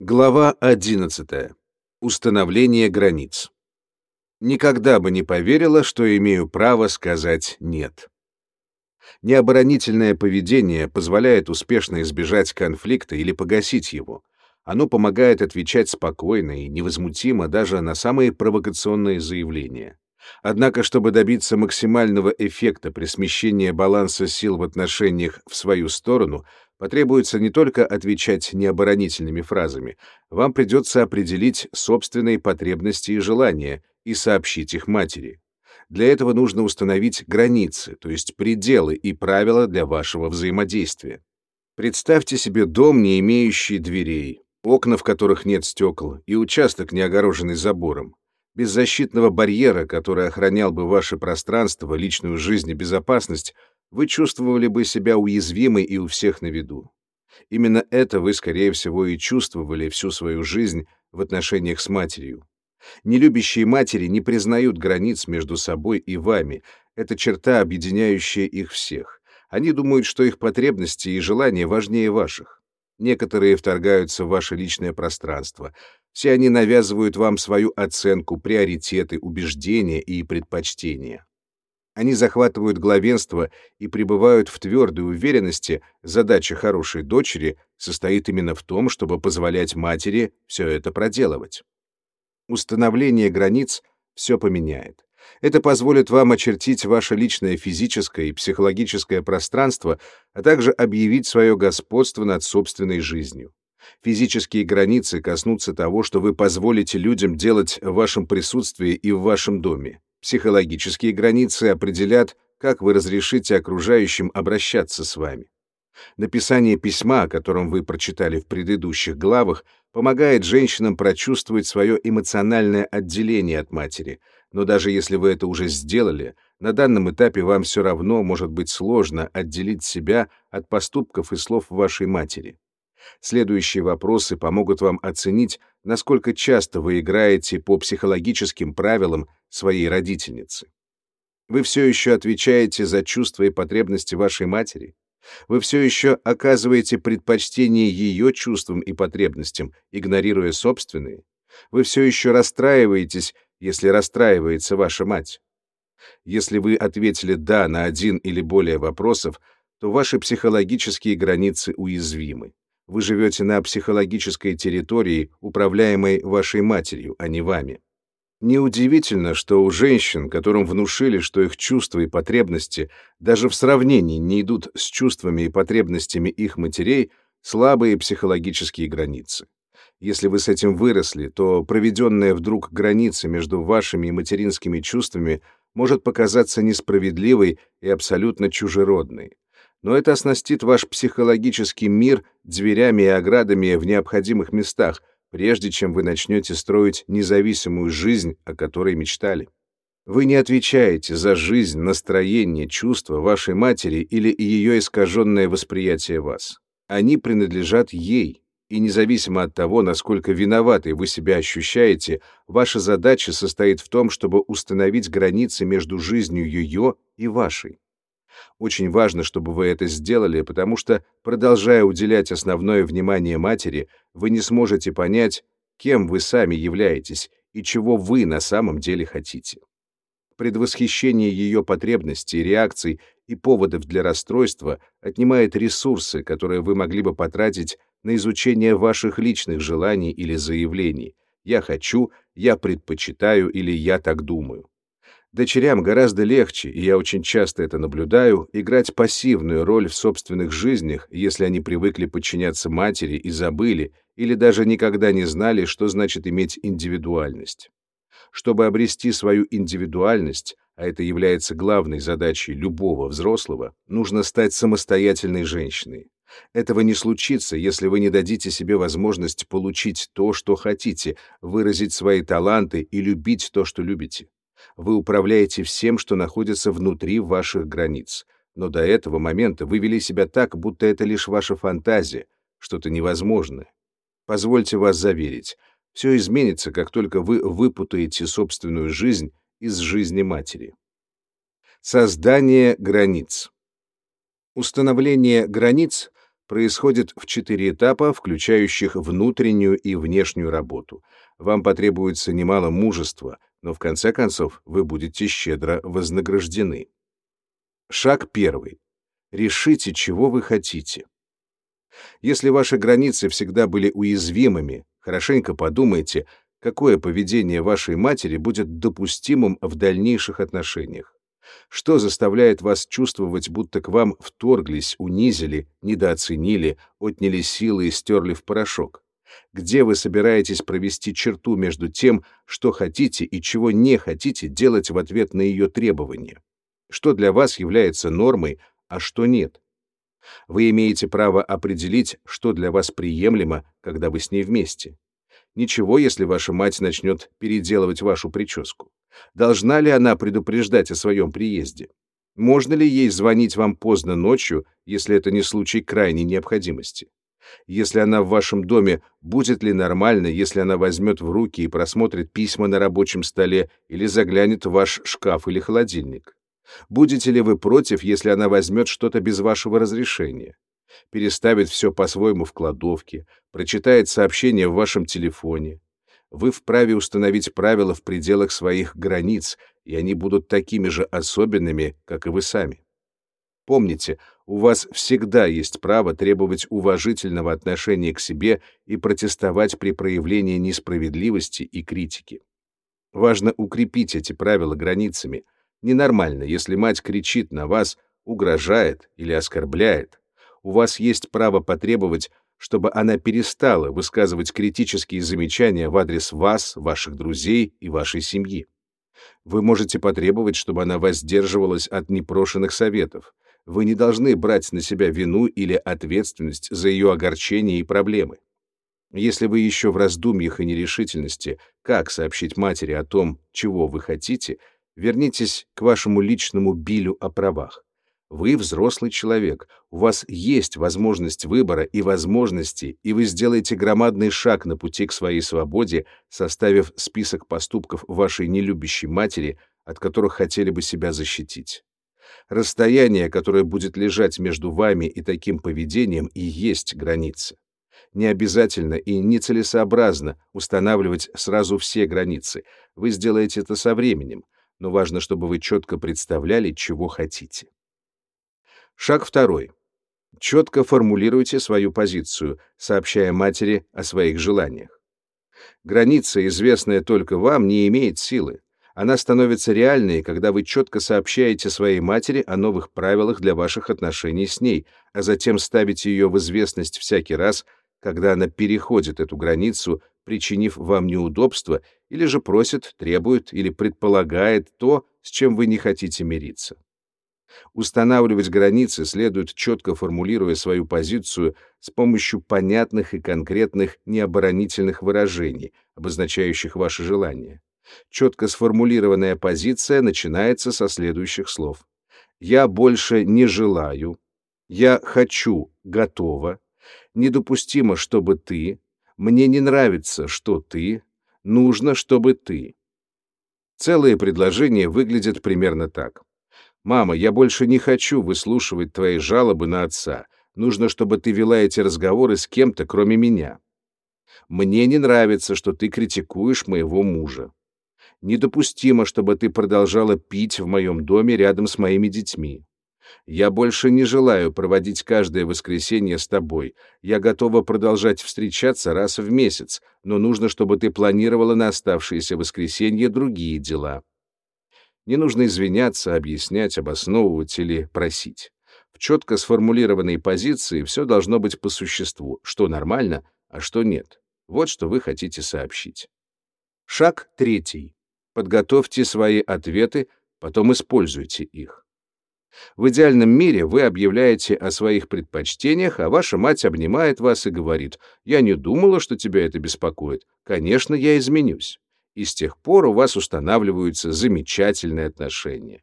Глава 11. Установление границ. Никогда бы не поверила, что имею право сказать «нет». Необоронительное поведение позволяет успешно избежать конфликта или погасить его. Оно помогает отвечать спокойно и невозмутимо даже на самые провокационные заявления. Однако, чтобы добиться максимального эффекта при смещении баланса сил в отношениях в свою сторону, потребуется не только отвечать необоронительными фразами, вам придется определить собственные потребности и желания и сообщить их матери. Для этого нужно установить границы, то есть пределы и правила для вашего взаимодействия. Представьте себе дом, не имеющий дверей, окна в которых нет стекол, и участок, не огороженный забором. Без защитного барьера, который охранял бы ваше пространство, личную жизнь и безопасность, вы чувствовали бы себя уязвимой и у всех на виду. Именно это вы, скорее всего, и чувствовали всю свою жизнь в отношениях с матерью. Нелюбящие матери не признают границ между собой и вами. Это черта, объединяющая их всех. Они думают, что их потребности и желания важнее ваших. Некоторые вторгаются в ваше личное пространство. Все они навязывают вам свою оценку, приоритеты, убеждения и предпочтения. Они захватывают главенство и пребывают в твердой уверенности, задача хорошей дочери состоит именно в том, чтобы позволять матери все это проделывать. Установление границ все поменяет. Это позволит вам очертить ваше личное физическое и психологическое пространство, а также объявить свое господство над собственной жизнью. Физические границы коснутся того, что вы позволите людям делать в вашем присутствии и в вашем доме. Психологические границы определят, как вы разрешите окружающим обращаться с вами. Написание письма, о котором вы прочитали в предыдущих главах, помогает женщинам прочувствовать свое эмоциональное отделение от матери, но даже если вы это уже сделали, на данном этапе вам все равно может быть сложно отделить себя от поступков и слов вашей матери. Следующие вопросы помогут вам оценить, насколько часто вы играете по психологическим правилам своей родительницы. Вы все еще отвечаете за чувства и потребности вашей матери? Вы все еще оказываете предпочтение ее чувствам и потребностям, игнорируя собственные? Вы все еще расстраиваетесь, если расстраивается ваша мать? Если вы ответили «да» на один или более вопросов, то ваши психологические границы уязвимы. Вы живете на психологической территории, управляемой вашей матерью, а не вами. Неудивительно, что у женщин, которым внушили, что их чувства и потребности даже в сравнении не идут с чувствами и потребностями их матерей, слабые психологические границы. Если вы с этим выросли, то проведенная вдруг граница между вашими и материнскими чувствами может показаться несправедливой и абсолютно чужеродной но это оснастит ваш психологический мир дверями и оградами в необходимых местах, прежде чем вы начнете строить независимую жизнь, о которой мечтали. Вы не отвечаете за жизнь, настроение, чувства вашей матери или ее искаженное восприятие вас. Они принадлежат ей, и независимо от того, насколько виноватой вы себя ощущаете, ваша задача состоит в том, чтобы установить границы между жизнью ее и вашей. Очень важно, чтобы вы это сделали, потому что, продолжая уделять основное внимание матери, вы не сможете понять, кем вы сами являетесь и чего вы на самом деле хотите. Предвосхищение ее потребностей, реакций и поводов для расстройства отнимает ресурсы, которые вы могли бы потратить на изучение ваших личных желаний или заявлений «я хочу», «я предпочитаю» или «я так думаю». Дочерям гораздо легче, и я очень часто это наблюдаю, играть пассивную роль в собственных жизнях, если они привыкли подчиняться матери и забыли, или даже никогда не знали, что значит иметь индивидуальность. Чтобы обрести свою индивидуальность, а это является главной задачей любого взрослого, нужно стать самостоятельной женщиной. Этого не случится, если вы не дадите себе возможность получить то, что хотите, выразить свои таланты и любить то, что любите. Вы управляете всем, что находится внутри ваших границ. Но до этого момента вы вели себя так, будто это лишь ваша фантазия, что-то невозможное. Позвольте вас заверить, все изменится, как только вы выпутаете собственную жизнь из жизни матери. Создание границ. Установление границ происходит в четыре этапа, включающих внутреннюю и внешнюю работу. Вам потребуется немало мужества, но в конце концов вы будете щедро вознаграждены. Шаг первый. Решите, чего вы хотите. Если ваши границы всегда были уязвимыми, хорошенько подумайте, какое поведение вашей матери будет допустимым в дальнейших отношениях. Что заставляет вас чувствовать, будто к вам вторглись, унизили, недооценили, отняли силы и стерли в порошок? Где вы собираетесь провести черту между тем, что хотите и чего не хотите делать в ответ на ее требования? Что для вас является нормой, а что нет? Вы имеете право определить, что для вас приемлемо, когда вы с ней вместе. Ничего, если ваша мать начнет переделывать вашу прическу. Должна ли она предупреждать о своем приезде? Можно ли ей звонить вам поздно ночью, если это не случай крайней необходимости? Если она в вашем доме, будет ли нормально, если она возьмет в руки и просмотрит письма на рабочем столе или заглянет в ваш шкаф или холодильник? Будете ли вы против, если она возьмет что-то без вашего разрешения? Переставит все по-своему в кладовке, прочитает сообщение в вашем телефоне. Вы вправе установить правила в пределах своих границ, и они будут такими же особенными, как и вы сами. Помните, у вас всегда есть право требовать уважительного отношения к себе и протестовать при проявлении несправедливости и критики. Важно укрепить эти правила границами — Ненормально, если мать кричит на вас, угрожает или оскорбляет. У вас есть право потребовать, чтобы она перестала высказывать критические замечания в адрес вас, ваших друзей и вашей семьи. Вы можете потребовать, чтобы она воздерживалась от непрошенных советов. Вы не должны брать на себя вину или ответственность за ее огорчение и проблемы. Если вы еще в раздумьях и нерешительности, как сообщить матери о том, чего вы хотите, Вернитесь к вашему личному билю о правах. Вы взрослый человек, у вас есть возможность выбора и возможности, и вы сделаете громадный шаг на пути к своей свободе, составив список поступков вашей нелюбящей матери, от которых хотели бы себя защитить. Расстояние, которое будет лежать между вами и таким поведением, и есть граница. Не обязательно и нецелесообразно устанавливать сразу все границы. Вы сделаете это со временем — но важно, чтобы вы четко представляли, чего хотите. Шаг второй. Четко формулируйте свою позицию, сообщая матери о своих желаниях. Граница, известная только вам, не имеет силы. Она становится реальной, когда вы четко сообщаете своей матери о новых правилах для ваших отношений с ней, а затем ставите ее в известность всякий раз, когда она переходит эту границу, причинив вам неудобства, или же просит, требует или предполагает то, с чем вы не хотите мириться. Устанавливать границы следует четко формулируя свою позицию с помощью понятных и конкретных необоронительных выражений, обозначающих ваши желания. Четко сформулированная позиция начинается со следующих слов. «Я больше не желаю», «Я хочу», «готова», «Недопустимо, чтобы ты», «Мне не нравится, что ты», «Нужно, чтобы ты». Целые предложения выглядят примерно так. «Мама, я больше не хочу выслушивать твои жалобы на отца. Нужно, чтобы ты вела эти разговоры с кем-то, кроме меня. Мне не нравится, что ты критикуешь моего мужа. Недопустимо, чтобы ты продолжала пить в моем доме рядом с моими детьми. Я больше не желаю проводить каждое воскресенье с тобой. Я готова продолжать встречаться раз в месяц, но нужно, чтобы ты планировала на оставшиеся воскресенья другие дела. Не нужно извиняться, объяснять, обосновывать или просить. В четко сформулированной позиции все должно быть по существу, что нормально, а что нет. Вот что вы хотите сообщить. Шаг третий. Подготовьте свои ответы, потом используйте их. В идеальном мире вы объявляете о своих предпочтениях, а ваша мать обнимает вас и говорит, «Я не думала, что тебя это беспокоит. Конечно, я изменюсь». И с тех пор у вас устанавливаются замечательные отношения.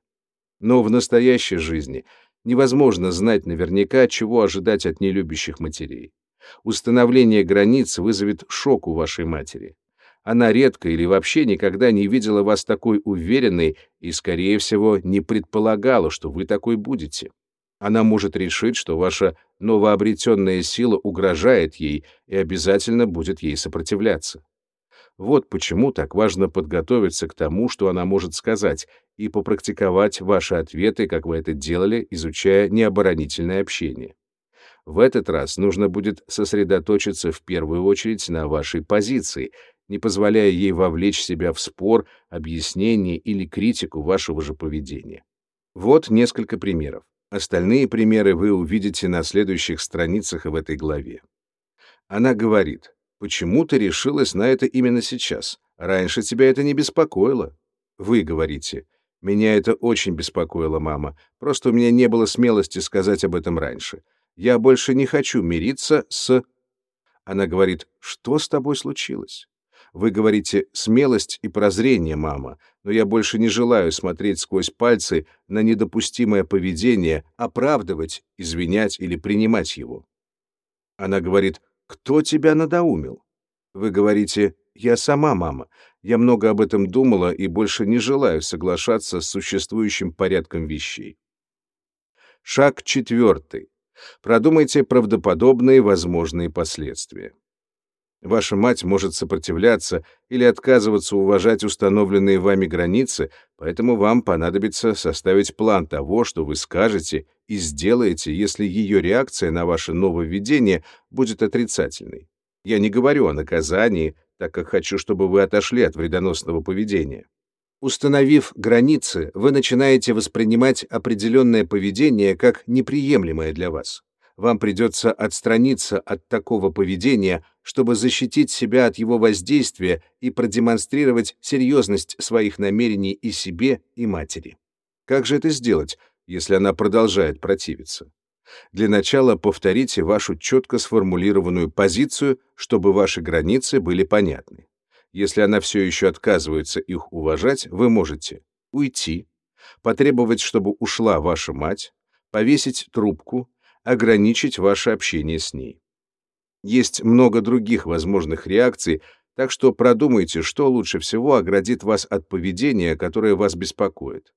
Но в настоящей жизни невозможно знать наверняка, чего ожидать от нелюбящих матерей. Установление границ вызовет шок у вашей матери. Она редко или вообще никогда не видела вас такой уверенной и, скорее всего, не предполагала, что вы такой будете. Она может решить, что ваша новообретенная сила угрожает ей и обязательно будет ей сопротивляться. Вот почему так важно подготовиться к тому, что она может сказать, и попрактиковать ваши ответы, как вы это делали, изучая необоронительное общение. В этот раз нужно будет сосредоточиться в первую очередь на вашей позиции, не позволяя ей вовлечь себя в спор, объяснение или критику вашего же поведения. Вот несколько примеров. Остальные примеры вы увидите на следующих страницах в этой главе. Она говорит, почему ты решилась на это именно сейчас? Раньше тебя это не беспокоило. Вы говорите, меня это очень беспокоило, мама, просто у меня не было смелости сказать об этом раньше. Я больше не хочу мириться с... Она говорит, что с тобой случилось? Вы говорите «смелость и прозрение, мама», но я больше не желаю смотреть сквозь пальцы на недопустимое поведение, оправдывать, извинять или принимать его. Она говорит «кто тебя надоумил?» Вы говорите «я сама, мама, я много об этом думала и больше не желаю соглашаться с существующим порядком вещей». Шаг четвертый. Продумайте правдоподобные возможные последствия. Ваша мать может сопротивляться или отказываться уважать установленные вами границы, поэтому вам понадобится составить план того, что вы скажете и сделаете, если ее реакция на ваше нововведение будет отрицательной. Я не говорю о наказании, так как хочу, чтобы вы отошли от вредоносного поведения. Установив границы, вы начинаете воспринимать определенное поведение как неприемлемое для вас вам придется отстраниться от такого поведения, чтобы защитить себя от его воздействия и продемонстрировать серьезность своих намерений и себе, и матери. Как же это сделать, если она продолжает противиться? Для начала повторите вашу четко сформулированную позицию, чтобы ваши границы были понятны. Если она все еще отказывается их уважать, вы можете уйти, потребовать, чтобы ушла ваша мать, повесить трубку, ограничить ваше общение с ней. Есть много других возможных реакций, так что продумайте, что лучше всего оградит вас от поведения, которое вас беспокоит.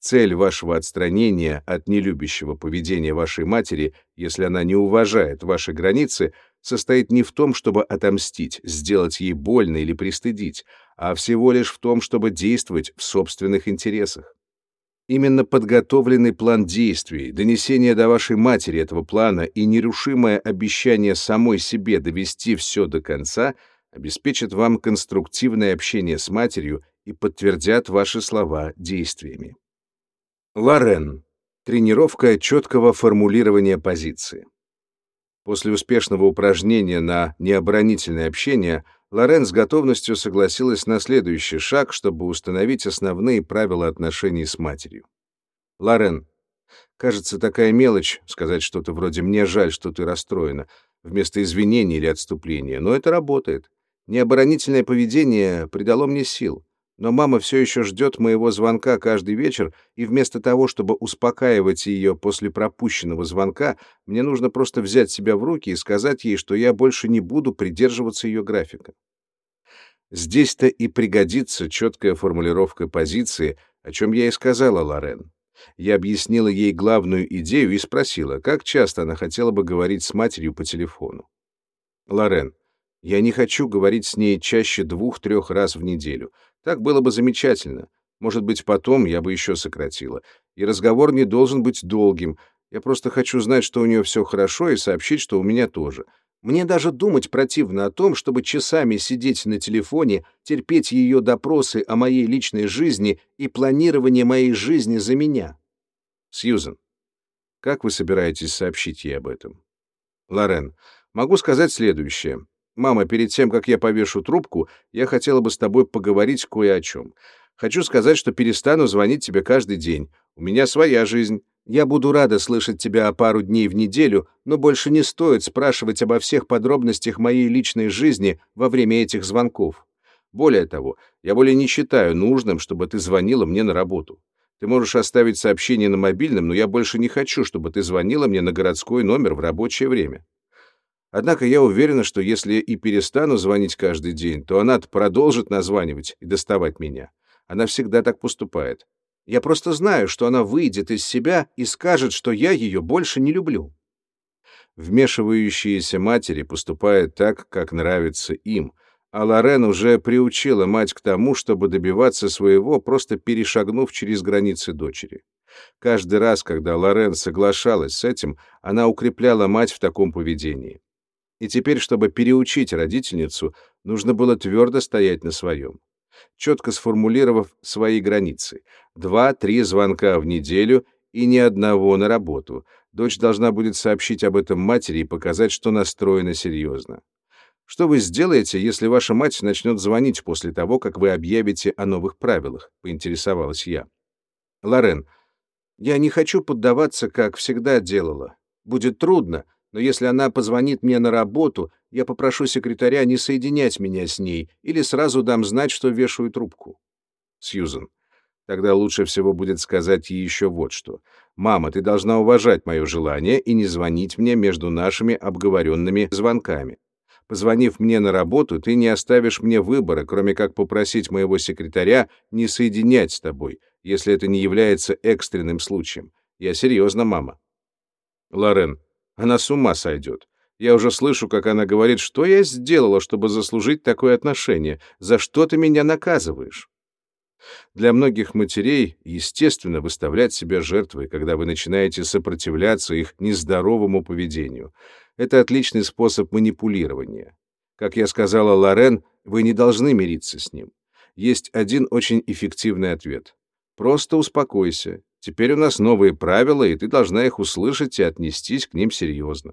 Цель вашего отстранения от нелюбящего поведения вашей матери, если она не уважает ваши границы, состоит не в том, чтобы отомстить, сделать ей больно или пристыдить, а всего лишь в том, чтобы действовать в собственных интересах. Именно подготовленный план действий, донесение до вашей матери этого плана и нерушимое обещание самой себе довести все до конца обеспечат вам конструктивное общение с матерью и подтвердят ваши слова действиями. Лорен. Тренировка четкого формулирования позиции. После успешного упражнения на необоронительное общение – Лорен с готовностью согласилась на следующий шаг, чтобы установить основные правила отношений с матерью. Лорен, кажется, такая мелочь, сказать что-то вроде «мне жаль, что ты расстроена», вместо извинений или отступления, но это работает. Необоронительное поведение придало мне сил. Но мама все еще ждет моего звонка каждый вечер, и вместо того, чтобы успокаивать ее после пропущенного звонка, мне нужно просто взять себя в руки и сказать ей, что я больше не буду придерживаться ее графика. Здесь-то и пригодится четкая формулировка позиции, о чем я и сказала Лорен. Я объяснила ей главную идею и спросила, как часто она хотела бы говорить с матерью по телефону. Лорен, я не хочу говорить с ней чаще двух-трех раз в неделю. Так было бы замечательно. Может быть, потом я бы еще сократила. И разговор не должен быть долгим. Я просто хочу знать, что у нее все хорошо, и сообщить, что у меня тоже. Мне даже думать противно о том, чтобы часами сидеть на телефоне, терпеть ее допросы о моей личной жизни и планирование моей жизни за меня. Сьюзен, как вы собираетесь сообщить ей об этом? Лорен, могу сказать следующее. «Мама, перед тем, как я повешу трубку, я хотела бы с тобой поговорить кое о чем. Хочу сказать, что перестану звонить тебе каждый день. У меня своя жизнь. Я буду рада слышать тебя пару дней в неделю, но больше не стоит спрашивать обо всех подробностях моей личной жизни во время этих звонков. Более того, я более не считаю нужным, чтобы ты звонила мне на работу. Ты можешь оставить сообщение на мобильном, но я больше не хочу, чтобы ты звонила мне на городской номер в рабочее время. Однако я уверена, что если и перестану звонить каждый день, то она продолжит названивать и доставать меня. Она всегда так поступает. Я просто знаю, что она выйдет из себя и скажет, что я ее больше не люблю. Вмешивающиеся матери поступают так, как нравится им, а Лорен уже приучила мать к тому, чтобы добиваться своего, просто перешагнув через границы дочери. Каждый раз, когда Лорен соглашалась с этим, она укрепляла мать в таком поведении. И теперь, чтобы переучить родительницу, нужно было твердо стоять на своем. Четко сформулировав свои границы. Два-три звонка в неделю и ни одного на работу. Дочь должна будет сообщить об этом матери и показать, что настроена серьезно. Что вы сделаете, если ваша мать начнет звонить после того, как вы объявите о новых правилах? Поинтересовалась я. Лорен, я не хочу поддаваться, как всегда делала. Будет трудно, но если она позвонит мне на работу, я попрошу секретаря не соединять меня с ней или сразу дам знать, что вешаю трубку. Сьюзен. Тогда лучше всего будет сказать ей еще вот что. «Мама, ты должна уважать мое желание и не звонить мне между нашими обговоренными звонками. Позвонив мне на работу, ты не оставишь мне выбора, кроме как попросить моего секретаря не соединять с тобой, если это не является экстренным случаем. Я серьезно, мама». Лорен, она с ума сойдет. Я уже слышу, как она говорит, что я сделала, чтобы заслужить такое отношение. За что ты меня наказываешь? Для многих матерей естественно выставлять себя жертвой, когда вы начинаете сопротивляться их нездоровому поведению. Это отличный способ манипулирования. Как я сказала Лорен, вы не должны мириться с ним. Есть один очень эффективный ответ. Просто успокойся. Теперь у нас новые правила, и ты должна их услышать и отнестись к ним серьезно.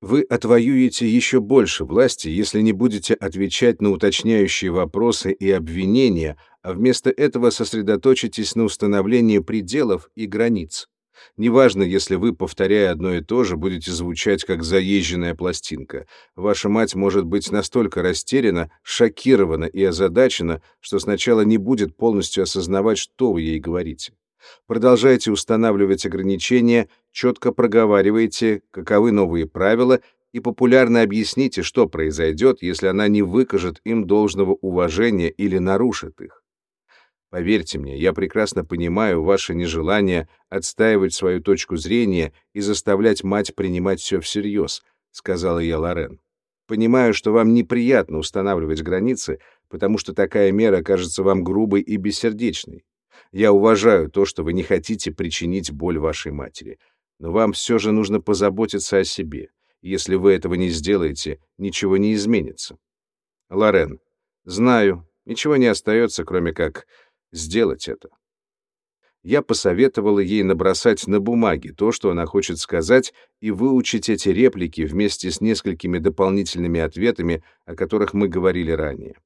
Вы отвоюете еще больше власти, если не будете отвечать на уточняющие вопросы и обвинения, а вместо этого сосредоточитесь на установлении пределов и границ. Неважно, если вы, повторяя одно и то же, будете звучать как заезженная пластинка. Ваша мать может быть настолько растеряна, шокирована и озадачена, что сначала не будет полностью осознавать, что вы ей говорите. Продолжайте устанавливать ограничения, четко проговаривайте, каковы новые правила, и популярно объясните, что произойдет, если она не выкажет им должного уважения или нарушит их. Поверьте мне, я прекрасно понимаю ваше нежелание отстаивать свою точку зрения и заставлять мать принимать все всерьез, сказала я Лорен. Понимаю, что вам неприятно устанавливать границы, потому что такая мера кажется вам грубой и бессердечной. Я уважаю то, что вы не хотите причинить боль вашей матери, но вам все же нужно позаботиться о себе. Если вы этого не сделаете, ничего не изменится. Лорен, знаю, ничего не остается, кроме как сделать это. Я посоветовала ей набросать на бумаге то, что она хочет сказать, и выучить эти реплики вместе с несколькими дополнительными ответами, о которых мы говорили ранее.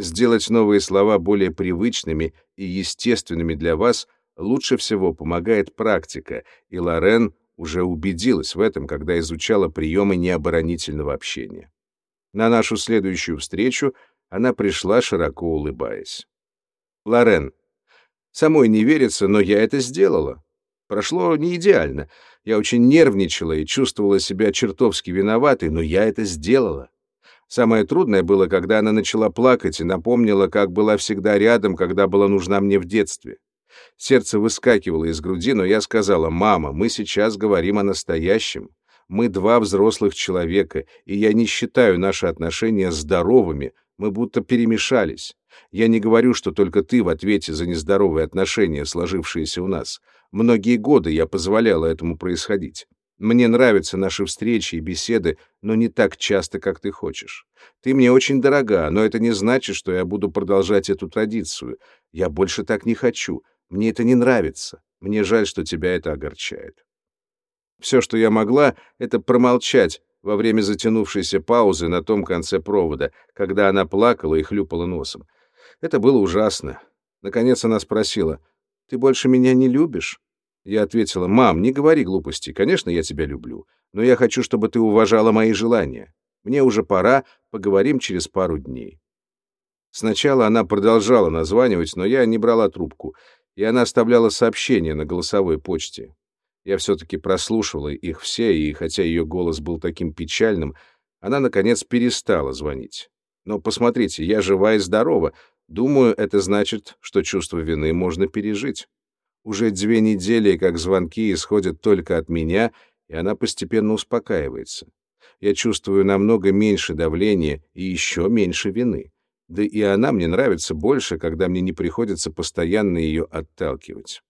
Сделать новые слова более привычными и естественными для вас лучше всего помогает практика, и Лорен уже убедилась в этом, когда изучала приемы необоронительного общения. На нашу следующую встречу она пришла, широко улыбаясь. «Лорен, самой не верится, но я это сделала. Прошло не идеально. Я очень нервничала и чувствовала себя чертовски виноватой, но я это сделала. Самое трудное было, когда она начала плакать и напомнила, как была всегда рядом, когда была нужна мне в детстве. Сердце выскакивало из груди, но я сказала, «Мама, мы сейчас говорим о настоящем. Мы два взрослых человека, и я не считаю наши отношения здоровыми, мы будто перемешались. Я не говорю, что только ты в ответе за нездоровые отношения, сложившиеся у нас. Многие годы я позволяла этому происходить. Мне нравятся наши встречи и беседы, но не так часто, как ты хочешь. Ты мне очень дорога, но это не значит, что я буду продолжать эту традицию. Я больше так не хочу. Мне это не нравится. Мне жаль, что тебя это огорчает. Все, что я могла, это промолчать во время затянувшейся паузы на том конце провода, когда она плакала и хлюпала носом. Это было ужасно. Наконец она спросила, «Ты больше меня не любишь?» Я ответила, «Мам, не говори глупости. Конечно, я тебя люблю. Но я хочу, чтобы ты уважала мои желания. Мне уже пора, поговорим через пару дней». Сначала она продолжала названивать, но я не брала трубку, и она оставляла сообщения на голосовой почте. Я все-таки прослушивала их все, и хотя ее голос был таким печальным, она, наконец, перестала звонить. Но посмотрите, я жива и здорова. Думаю, это значит, что чувство вины можно пережить. Уже две недели, как звонки исходят только от меня, и она постепенно успокаивается. Я чувствую намного меньше давления и еще меньше вины. Да и она мне нравится больше, когда мне не приходится постоянно ее отталкивать.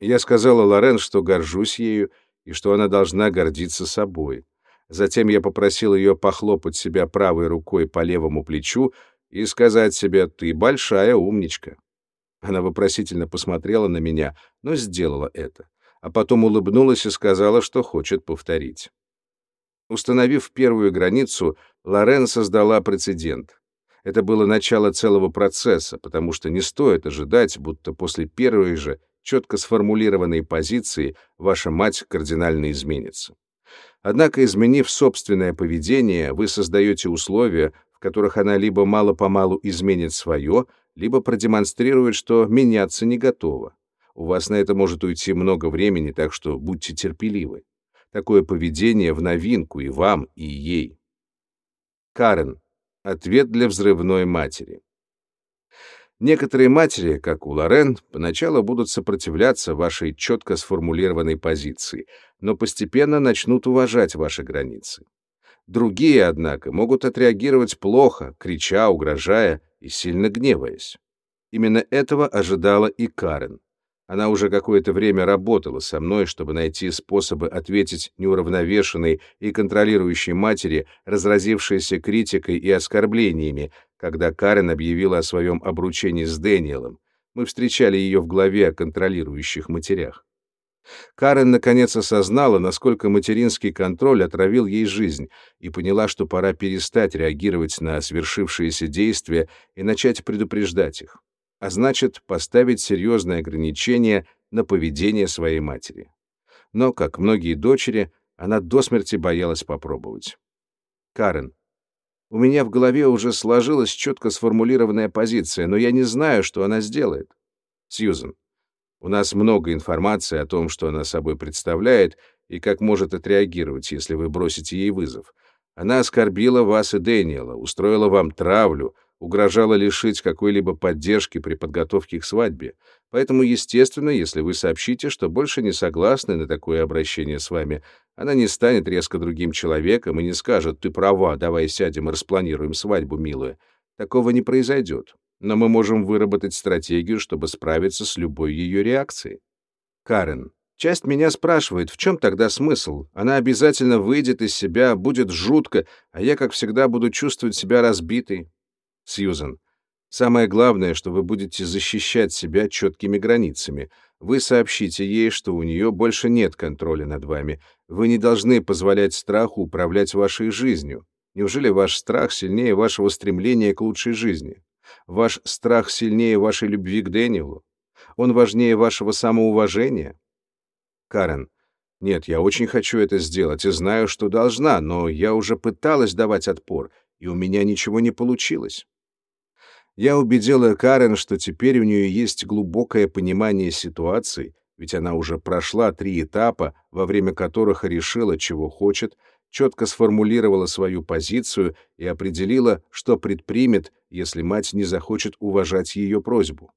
Я сказала Лорен, что горжусь ею и что она должна гордиться собой. Затем я попросил ее похлопать себя правой рукой по левому плечу и сказать себе «ты большая умничка». Она вопросительно посмотрела на меня, но сделала это, а потом улыбнулась и сказала, что хочет повторить. Установив первую границу, Лорен создала прецедент. Это было начало целого процесса, потому что не стоит ожидать, будто после первой же четко сформулированной позиции ваша мать кардинально изменится. Однако, изменив собственное поведение, вы создаете условия, в которых она либо мало-помалу изменит свое, либо продемонстрирует, что меняться не готова. У вас на это может уйти много времени, так что будьте терпеливы. Такое поведение в новинку и вам, и ей. Карен. Ответ для взрывной матери. Некоторые матери, как у Лорен, поначалу будут сопротивляться вашей четко сформулированной позиции, но постепенно начнут уважать ваши границы. Другие, однако, могут отреагировать плохо, крича, угрожая и сильно гневаясь. Именно этого ожидала и Карен. Она уже какое-то время работала со мной, чтобы найти способы ответить неуравновешенной и контролирующей матери, разразившейся критикой и оскорблениями, когда Карен объявила о своем обручении с Дэниелом. Мы встречали ее в главе о контролирующих матерях. Карен наконец осознала, насколько материнский контроль отравил ей жизнь, и поняла, что пора перестать реагировать на свершившиеся действия и начать предупреждать их а значит, поставить серьезные ограничения на поведение своей матери. Но, как многие дочери, она до смерти боялась попробовать. Карен. У меня в голове уже сложилась четко сформулированная позиция, но я не знаю, что она сделает. Сьюзен. У нас много информации о том, что она собой представляет и как может отреагировать, если вы бросите ей вызов. Она оскорбила вас и Дэниела, устроила вам травлю, угрожала лишить какой-либо поддержки при подготовке к свадьбе. Поэтому, естественно, если вы сообщите, что больше не согласны на такое обращение с вами, она не станет резко другим человеком и не скажет «ты права, давай сядем и распланируем свадьбу, милая». Такого не произойдет. Но мы можем выработать стратегию, чтобы справиться с любой ее реакцией. Карен. Часть меня спрашивает, в чем тогда смысл? Она обязательно выйдет из себя, будет жутко, а я, как всегда, буду чувствовать себя разбитой. Сьюзен, самое главное, что вы будете защищать себя четкими границами. Вы сообщите ей, что у нее больше нет контроля над вами. Вы не должны позволять страху управлять вашей жизнью. Неужели ваш страх сильнее вашего стремления к лучшей жизни? Ваш страх сильнее вашей любви к Дэниелу? Он важнее вашего самоуважения? Карен, нет, я очень хочу это сделать и знаю, что должна, но я уже пыталась давать отпор, и у меня ничего не получилось. Я убедила Карен, что теперь у нее есть глубокое понимание ситуации, ведь она уже прошла три этапа, во время которых решила, чего хочет, четко сформулировала свою позицию и определила, что предпримет, если мать не захочет уважать ее просьбу.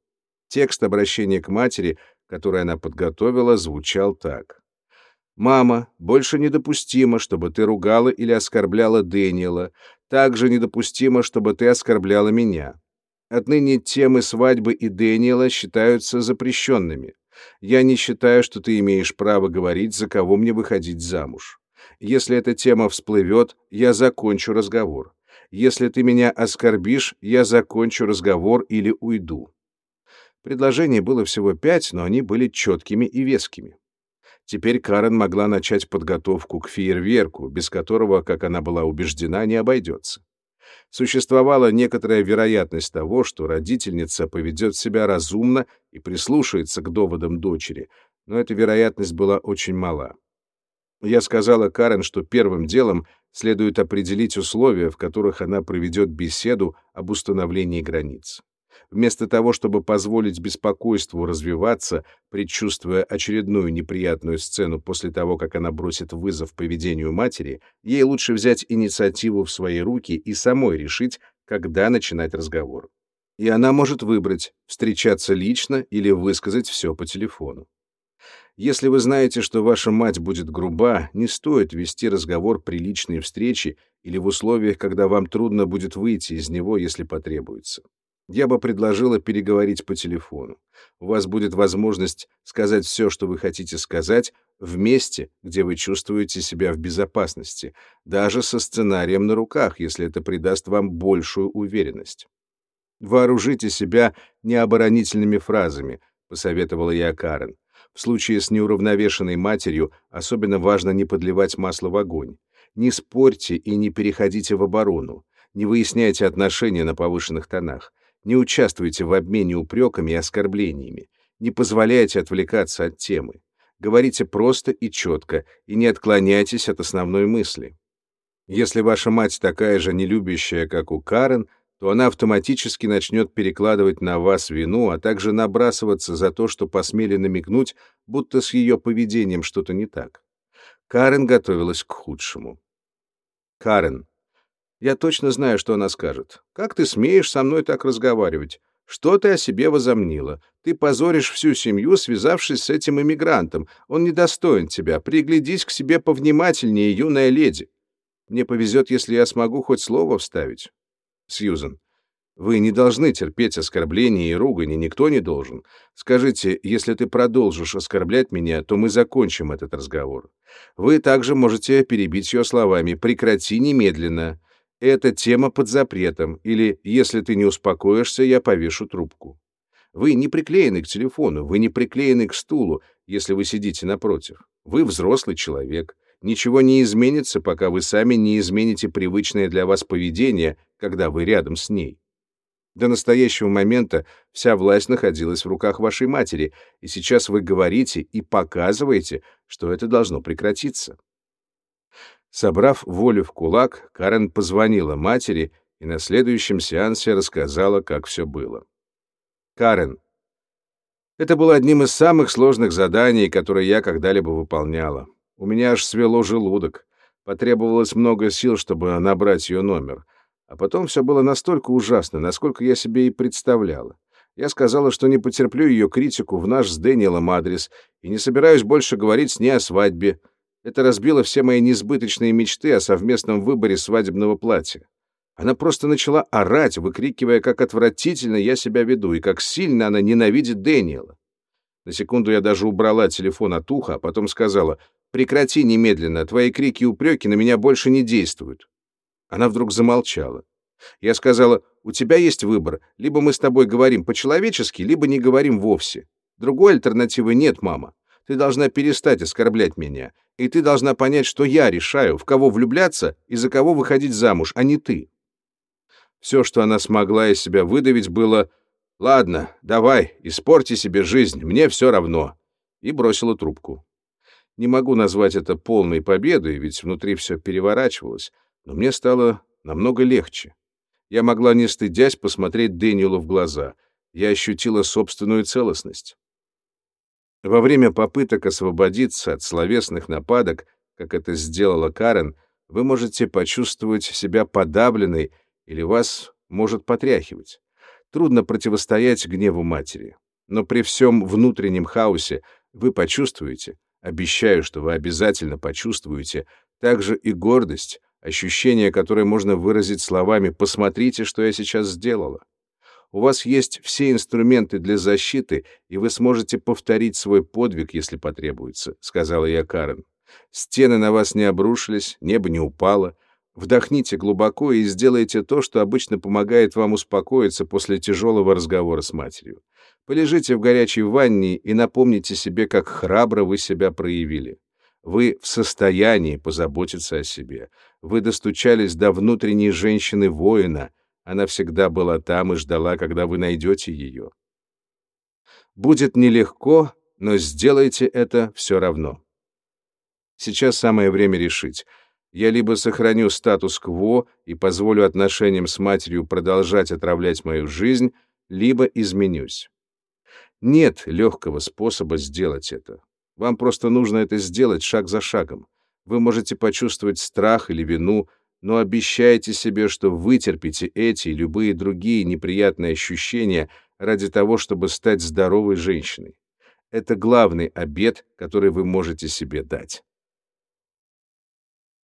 Текст обращения к матери, который она подготовила, звучал так. «Мама, больше недопустимо, чтобы ты ругала или оскорбляла Дэниела. Также недопустимо, чтобы ты оскорбляла меня. Отныне темы свадьбы и Дэниела считаются запрещенными. Я не считаю, что ты имеешь право говорить, за кого мне выходить замуж. Если эта тема всплывет, я закончу разговор. Если ты меня оскорбишь, я закончу разговор или уйду. Предложений было всего пять, но они были четкими и вескими. Теперь Карен могла начать подготовку к фейерверку, без которого, как она была убеждена, не обойдется существовала некоторая вероятность того, что родительница поведет себя разумно и прислушается к доводам дочери, но эта вероятность была очень мала. Я сказала Карен, что первым делом следует определить условия, в которых она проведет беседу об установлении границ. Вместо того, чтобы позволить беспокойству развиваться, предчувствуя очередную неприятную сцену после того, как она бросит вызов поведению матери, ей лучше взять инициативу в свои руки и самой решить, когда начинать разговор. И она может выбрать, встречаться лично или высказать все по телефону. Если вы знаете, что ваша мать будет груба, не стоит вести разговор при личной встрече или в условиях, когда вам трудно будет выйти из него, если потребуется. Я бы предложила переговорить по телефону. У вас будет возможность сказать все, что вы хотите сказать, в месте, где вы чувствуете себя в безопасности, даже со сценарием на руках, если это придаст вам большую уверенность. Вооружите себя необоронительными фразами, посоветовала я Карен. В случае с неуравновешенной матерью особенно важно не подливать масло в огонь. Не спорьте и не переходите в оборону. Не выясняйте отношения на повышенных тонах. Не участвуйте в обмене упреками и оскорблениями. Не позволяйте отвлекаться от темы. Говорите просто и четко, и не отклоняйтесь от основной мысли. Если ваша мать такая же нелюбящая, как у Карен, то она автоматически начнет перекладывать на вас вину, а также набрасываться за то, что посмели намекнуть, будто с ее поведением что-то не так. Карен готовилась к худшему. Карен. Я точно знаю, что она скажет. Как ты смеешь со мной так разговаривать? Что ты о себе возомнила? Ты позоришь всю семью, связавшись с этим иммигрантом. Он недостоин тебя. Приглядись к себе повнимательнее, юная леди. Мне повезет, если я смогу хоть слово вставить. Сьюзен. Вы не должны терпеть оскорбления и ругани, никто не должен. Скажите, если ты продолжишь оскорблять меня, то мы закончим этот разговор. Вы также можете перебить ее словами «прекрати немедленно». Эта тема под запретом, или «если ты не успокоишься, я повешу трубку». Вы не приклеены к телефону, вы не приклеены к стулу, если вы сидите напротив. Вы взрослый человек. Ничего не изменится, пока вы сами не измените привычное для вас поведение, когда вы рядом с ней. До настоящего момента вся власть находилась в руках вашей матери, и сейчас вы говорите и показываете, что это должно прекратиться. Собрав волю в кулак, Карен позвонила матери и на следующем сеансе рассказала, как все было. Карен. Это было одним из самых сложных заданий, которые я когда-либо выполняла. У меня аж свело желудок. Потребовалось много сил, чтобы набрать ее номер. А потом все было настолько ужасно, насколько я себе и представляла. Я сказала, что не потерплю ее критику в наш с Дэниелом адрес и не собираюсь больше говорить с ней о свадьбе. Это разбило все мои несбыточные мечты о совместном выборе свадебного платья. Она просто начала орать, выкрикивая, как отвратительно я себя веду и как сильно она ненавидит Дэниела. На секунду я даже убрала телефон от уха, а потом сказала, Прекрати немедленно, твои крики и упреки на меня больше не действуют. Она вдруг замолчала. Я сказала, у тебя есть выбор, либо мы с тобой говорим по-человечески, либо не говорим вовсе. Другой альтернативы нет, мама. Ты должна перестать оскорблять меня, и ты должна понять, что я решаю, в кого влюбляться и за кого выходить замуж, а не ты. Все, что она смогла из себя выдавить, было «Ладно, давай, испорти себе жизнь, мне все равно», и бросила трубку. Не могу назвать это полной победой, ведь внутри все переворачивалось, но мне стало намного легче. Я могла, не стыдясь, посмотреть Дэниелу в глаза. Я ощутила собственную целостность. Во время попыток освободиться от словесных нападок, как это сделала Карен, вы можете почувствовать себя подавленной или вас может потряхивать. Трудно противостоять гневу матери. Но при всем внутреннем хаосе вы почувствуете, Обещаю, что вы обязательно почувствуете также и гордость, ощущение, которое можно выразить словами «посмотрите, что я сейчас сделала». У вас есть все инструменты для защиты, и вы сможете повторить свой подвиг, если потребуется», — сказала я Карен. «Стены на вас не обрушились, небо не упало. Вдохните глубоко и сделайте то, что обычно помогает вам успокоиться после тяжелого разговора с матерью. Полежите в горячей ванне и напомните себе, как храбро вы себя проявили. Вы в состоянии позаботиться о себе. Вы достучались до внутренней женщины-воина. Она всегда была там и ждала, когда вы найдете ее. Будет нелегко, но сделайте это все равно. Сейчас самое время решить. Я либо сохраню статус-кво и позволю отношениям с матерью продолжать отравлять мою жизнь, либо изменюсь. Нет легкого способа сделать это. Вам просто нужно это сделать шаг за шагом. Вы можете почувствовать страх или вину, но обещайте себе, что вытерпите эти и любые другие неприятные ощущения ради того, чтобы стать здоровой женщиной. Это главный обет, который вы можете себе дать.